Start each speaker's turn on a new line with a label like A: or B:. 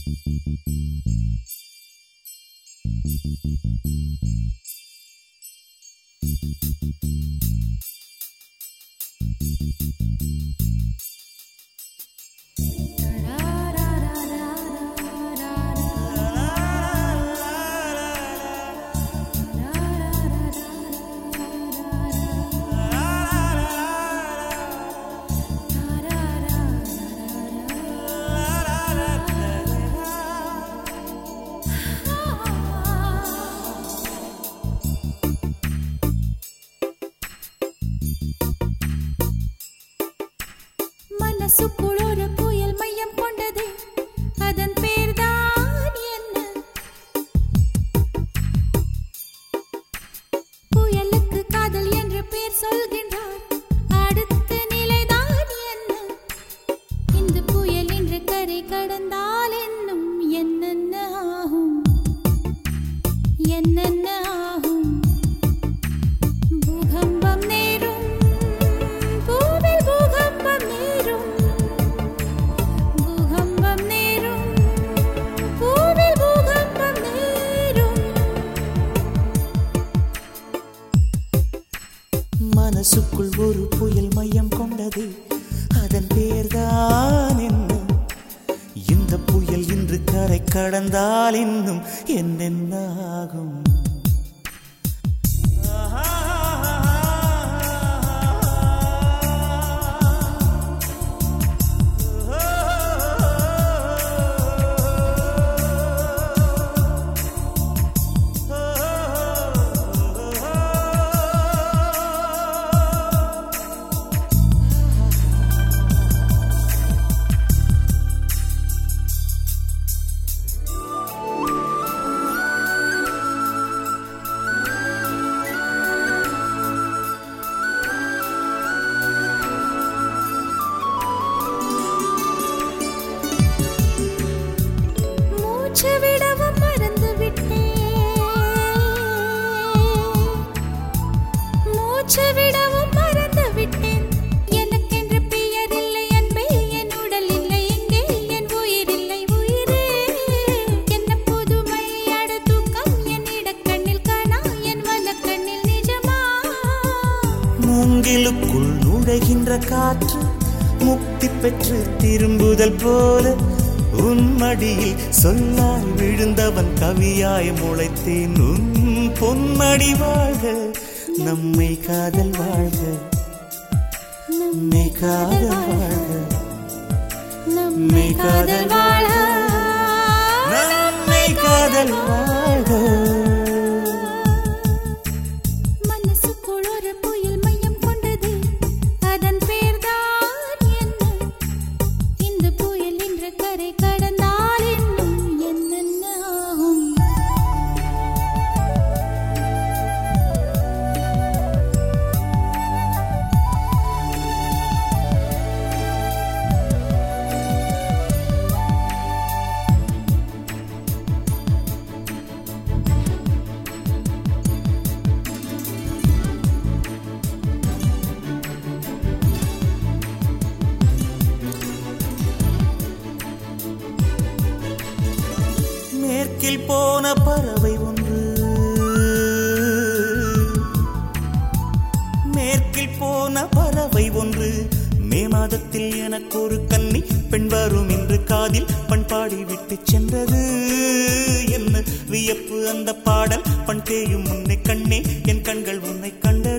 A: மனசுக்குள் ஒரு புயல்
B: மனசுக்குள் ஒரு புயல் மையம் கொண்டது. அதன் பேர்தான் என்னும் இந்த புயல் இன்று கரை கடந்தால் இன்னும் என்னென்ன ஆகும் மூங்கிலுக்குள் நுழைகின்ற காற்று முக்தி பெற்று திரும்புதல் போல உன்மடியில் சொல்லாய் விழுந்தவன் கவியாய் முளைத்தேன். உன் பொன்மடி வாழ்க நம்மை காதல் வாழ்க நம்மை காதல் வாழ்க
A: நம்மை காதல் வாழ
B: நம்மை காதல் வாழ்க. மேற்கில் போன பறவை ஒன்று. மேற்கில் போன பறவை ஒன்று. மே மாதத்தில் எனக்கு ஒரு கன்னி பெண் வரும் என்று காதில் பண்பாடி விட்டு சென்றது. என்ன வியப்பு அந்த பாடல்? பண் தேயும் உன்னை கண்ணே என் கண்கள் உன்னை கண்டது.